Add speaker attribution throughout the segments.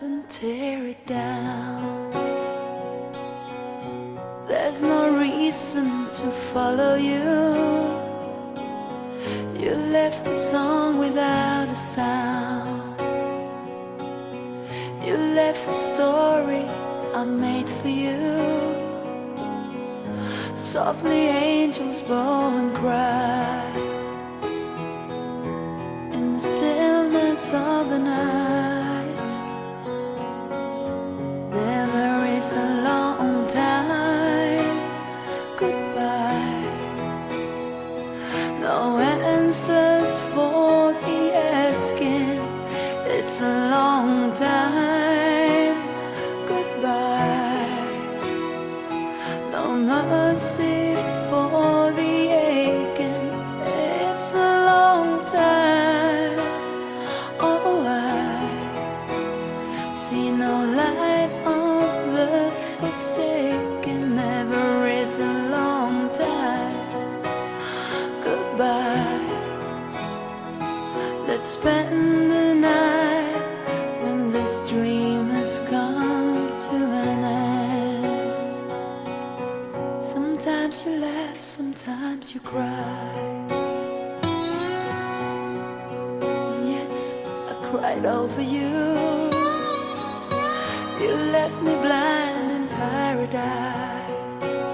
Speaker 1: and tear it down. There's no reason to follow you. You left the song without a sound. You left the story I made for you. Softly, angels bow and cry in the stillness of the night. Mercy for the aching. It's a long time. Oh, I see no light on the forsaken. Never is a long time. Goodbye. Let's spend the night when this dream Sometimes you laugh, sometimes you cry. Yes, I cried over you. You left me blind in paradise.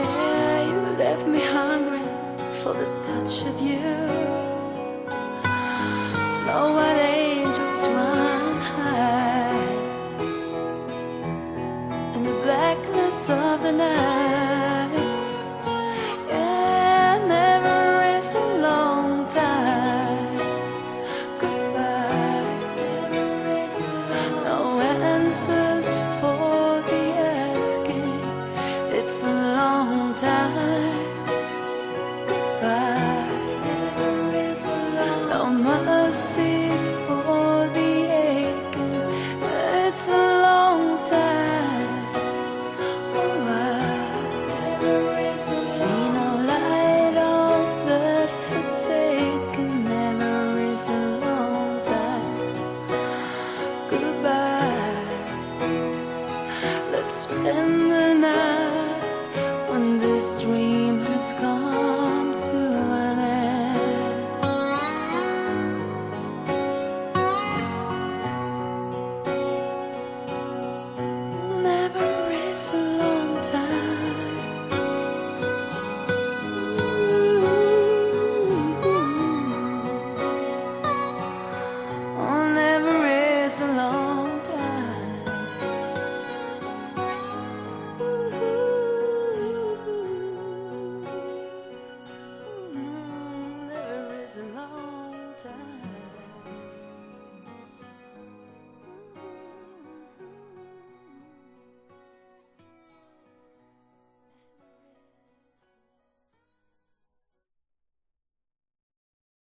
Speaker 1: Yeah, you left me hungry for the touch of you. Snow white angels run of the night. Yeah, never is a long time. Goodbye. Never is a long no answer. dream has come to an end. Never is a long time. Ooh. Oh, never is a long.